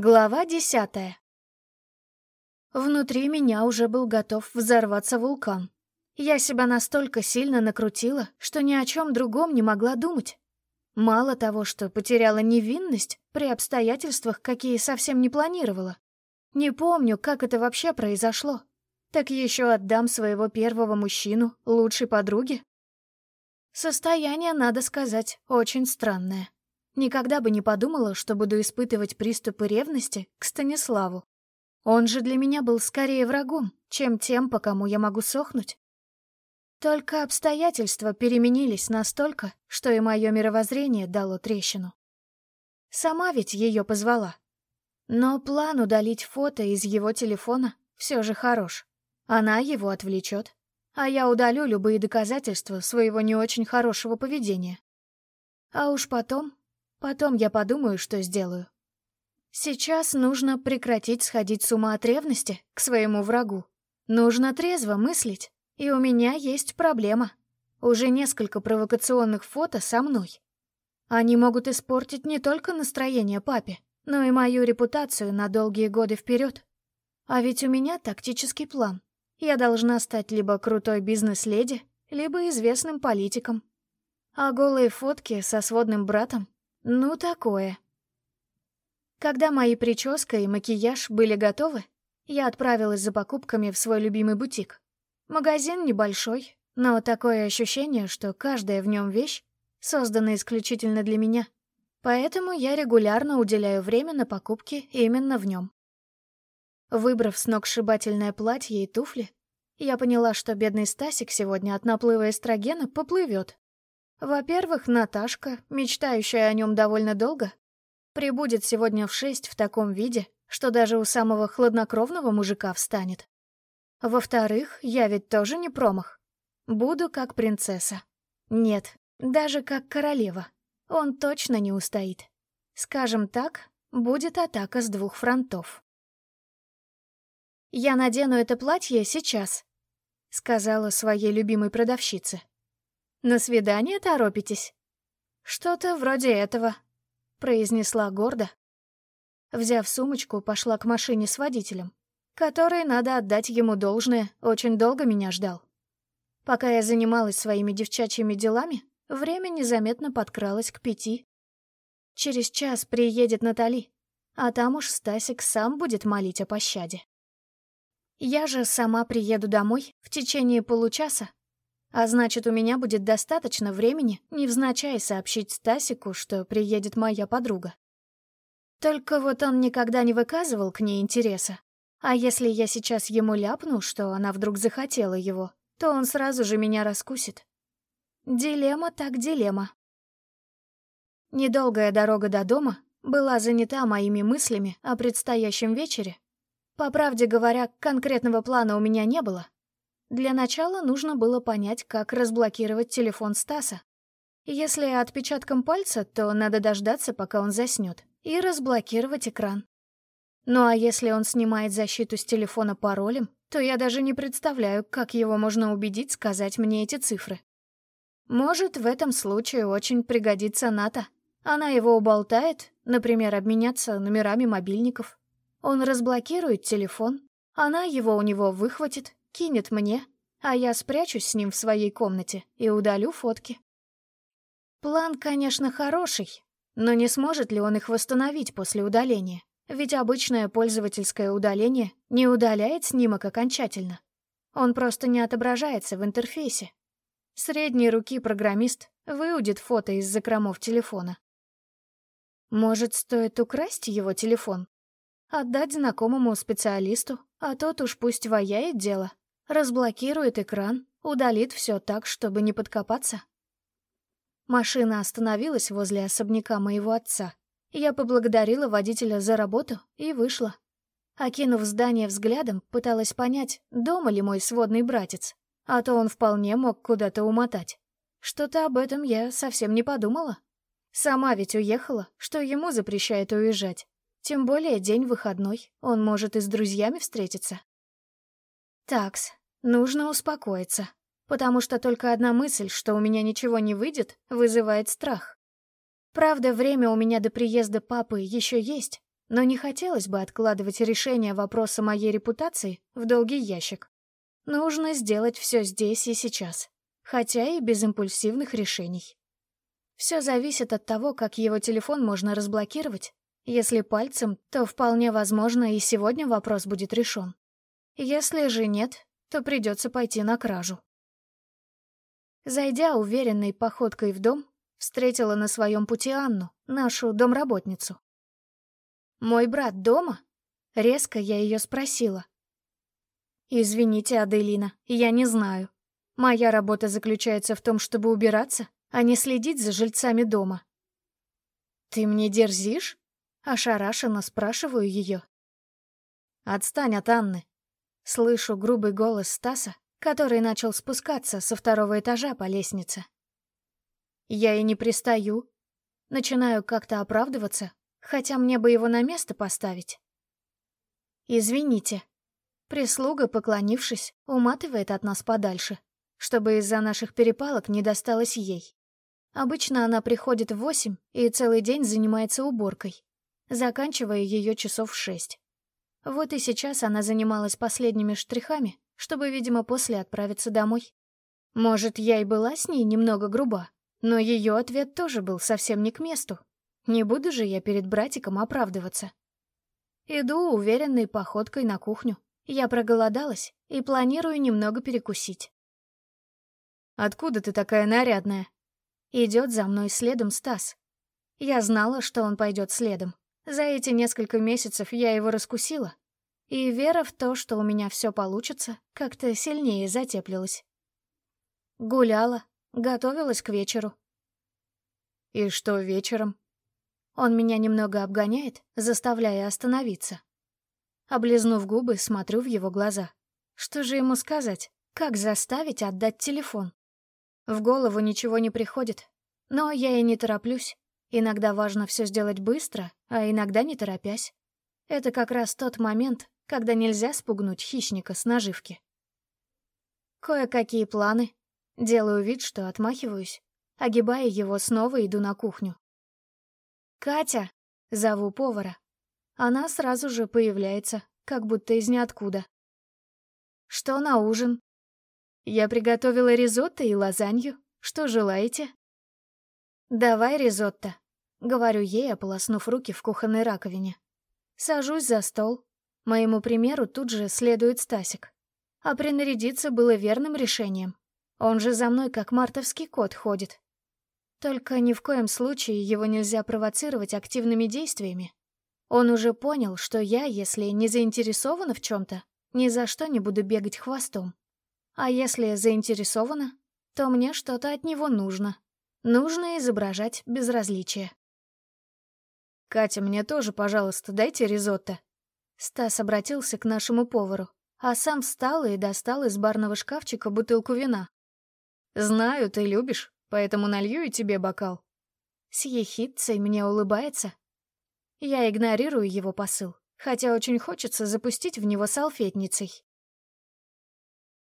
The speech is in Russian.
Глава десятая. Внутри меня уже был готов взорваться вулкан. Я себя настолько сильно накрутила, что ни о чем другом не могла думать. Мало того, что потеряла невинность при обстоятельствах, какие совсем не планировала. Не помню, как это вообще произошло. Так еще отдам своего первого мужчину лучшей подруге. Состояние, надо сказать, очень странное. Никогда бы не подумала, что буду испытывать приступы ревности к Станиславу. Он же для меня был скорее врагом, чем тем, по кому я могу сохнуть. Только обстоятельства переменились настолько, что и мое мировоззрение дало трещину. Сама ведь ее позвала. Но план удалить фото из его телефона все же хорош. Она его отвлечет, а я удалю любые доказательства своего не очень хорошего поведения. А уж потом Потом я подумаю, что сделаю. Сейчас нужно прекратить сходить с ума от ревности к своему врагу. Нужно трезво мыслить, и у меня есть проблема. Уже несколько провокационных фото со мной. Они могут испортить не только настроение папе, но и мою репутацию на долгие годы вперед. А ведь у меня тактический план. Я должна стать либо крутой бизнес-леди, либо известным политиком. А голые фотки со сводным братом ну, такое. Когда мои прическа и макияж были готовы, я отправилась за покупками в свой любимый бутик. Магазин небольшой, но такое ощущение, что каждая в нем вещь создана исключительно для меня. Поэтому я регулярно уделяю время на покупки именно в нем. Выбрав сногсшибательное платье и туфли, я поняла, что бедный Стасик сегодня от наплыва эстрогена поплывет. Во-первых, Наташка, мечтающая о нем довольно долго, прибудет сегодня в шесть в таком виде, что даже у самого хладнокровного мужика встанет. Во-вторых, я ведь тоже не промах. Буду как принцесса. Нет, даже как королева. Он точно не устоит. Скажем так, будет атака с двух фронтов. «Я надену это платье сейчас», — сказала своей любимой продавщице. На свидание торопитесь?» «Что-то вроде этого», — произнесла гордо. Взяв сумочку, пошла к машине с водителем, который, надо отдать ему должное, очень долго меня ждал. Пока я занималась своими девчачьими делами, время незаметно подкралось к пяти. Через час приедет Натали, а там уж Стасик сам будет молить о пощаде. Я же сама приеду домой в течение получаса а значит, у меня будет достаточно времени, невзначай сообщить Стасику, что приедет моя подруга. Только вот он никогда не выказывал к ней интереса. А если я сейчас ему ляпну, что она вдруг захотела его, то он сразу же меня раскусит. Дилемма так дилемма. Недолгая дорога до дома была занята моими мыслями о предстоящем вечере. По правде говоря, конкретного плана у меня не было, для начала нужно было понять, как разблокировать телефон Стаса. Если отпечатком пальца, то надо дождаться, пока он заснет, и разблокировать экран. Ну а если он снимает защиту с телефона паролем, то я даже не представляю, как его можно убедить сказать мне эти цифры. Может, в этом случае очень пригодится Ната. Она его уболтает, например, обменяться номерами мобильников. Он разблокирует телефон, она его у него выхватит кинет мне, а я спрячусь с ним в своей комнате и удалю фотки. План, конечно, хороший, но не сможет ли он их восстановить после удаления? Ведь обычное пользовательское удаление не удаляет снимок окончательно. Он просто не отображается в интерфейсе. Средней руки программист выудит фото из закромов телефона. Может, стоит украсть его телефон? Отдать знакомому специалисту, а тот уж пусть ваяет дело. Разблокирует экран, удалит все так, чтобы не подкопаться. Машина остановилась возле особняка моего отца. Я поблагодарила водителя за работу и вышла. Окинув здание взглядом, пыталась понять, дома ли мой сводный братец, а то он вполне мог куда-то умотать. Что-то об этом я совсем не подумала. Сама ведь уехала, что ему запрещает уезжать. Тем более день выходной, он может и с друзьями встретиться. Такс, нужно успокоиться, потому что только одна мысль, что у меня ничего не выйдет, вызывает страх. Правда, время у меня до приезда папы еще есть, но не хотелось бы откладывать решение вопроса моей репутации в долгий ящик. Нужно сделать все здесь и сейчас, хотя и без импульсивных решений. Все зависит от того, как его телефон можно разблокировать. Если пальцем, то вполне возможно и сегодня вопрос будет решен. Если же нет, то придется пойти на кражу. Зайдя уверенной походкой в дом, встретила на своем пути Анну, нашу домработницу. «Мой брат дома?» Резко я ее спросила. «Извините, Аделина, я не знаю. Моя работа заключается в том, чтобы убираться, а не следить за жильцами дома». «Ты мне дерзишь?» Ошарашенно спрашиваю ее. «Отстань от Анны». Слышу грубый голос Стаса, который начал спускаться со второго этажа по лестнице. Я и не пристаю. Начинаю как-то оправдываться, хотя мне бы его на место поставить. «Извините». Прислуга, поклонившись, уматывает от нас подальше, чтобы из-за наших перепалок не досталось ей. Обычно она приходит в восемь и целый день занимается уборкой, заканчивая ее часов в шесть. Вот и сейчас она занималась последними штрихами, чтобы, видимо, после отправиться домой. Может, я и была с ней немного груба, но ее ответ тоже был совсем не к месту. Не буду же я перед братиком оправдываться. Иду уверенной походкой на кухню. Я проголодалась и планирую немного перекусить. «Откуда ты такая нарядная?» Идет за мной следом Стас. Я знала, что он пойдет следом. За эти несколько месяцев я его раскусила, и вера в то, что у меня все получится, как-то сильнее затеплилась. Гуляла, готовилась к вечеру. И что вечером? Он меня немного обгоняет, заставляя остановиться. Облизнув губы, смотрю в его глаза. Что же ему сказать? Как заставить отдать телефон? В голову ничего не приходит, но я и не тороплюсь. Иногда важно все сделать быстро, а иногда не торопясь. Это как раз тот момент, когда нельзя спугнуть хищника с наживки. Кое-какие планы. Делаю вид, что отмахиваюсь. Огибая его, снова иду на кухню. «Катя!» — зову повара. Она сразу же появляется, как будто из ниоткуда. «Что на ужин?» «Я приготовила ризотто и лазанью. Что желаете?» «Давай ризотто», — говорю ей, ополоснув руки в кухонной раковине. Сажусь за стол, Моему примеру тут же следует Стасик. А принарядиться было верным решением. Он же за мной как мартовский кот ходит. Только ни в коем случае его нельзя провоцировать активными действиями. Он уже понял, что я, если не заинтересована в чем-то, ни за что не буду бегать хвостом. А если заинтересована, то мне что-то от него нужно. Нужно изображать безразличие. «Катя, мне тоже, пожалуйста, дайте ризотто», Стас обратился к нашему повару, а сам встал и достал из барного шкафчика бутылку вина. «Знаю, ты любишь, поэтому налью и тебе бокал». С ехидцей мне улыбается. Я игнорирую его посыл, хотя очень хочется запустить в него салфетницей.